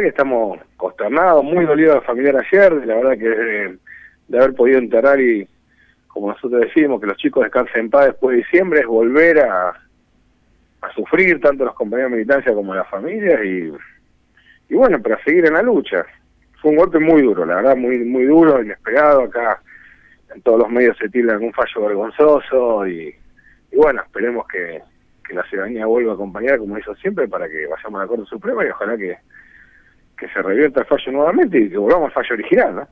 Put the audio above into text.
que estamos consternados, muy dolidos de familiar ayer, la verdad que de, haber podido enterrar y, como nosotros decimos, que los chicos descansen en paz después de diciembre, es volver a, a sufrir tanto los compañeros de militancia como las familias y, y bueno, para seguir en la lucha. Fue un golpe muy duro, la verdad, muy muy duro, inesperado. Acá en todos los medios se tilda algún fallo vergonzoso y, y bueno, esperemos que, que la ciudadanía vuelva a acompañar como hizo siempre para que vayamos a la Corte Suprema y ojalá que, que se revierta el fallo nuevamente y que volvamos al fallo original, ¿no?